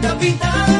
Capitán.